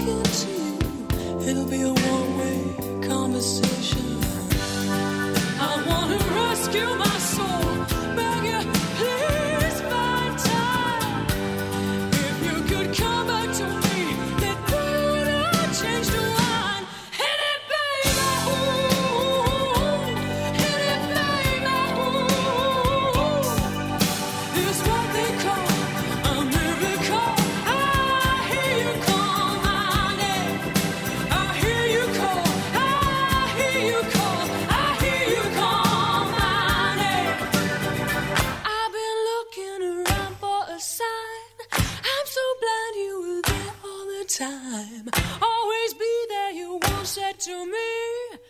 you. It'll be a one-way conversation. time. Always be there, you once said to me.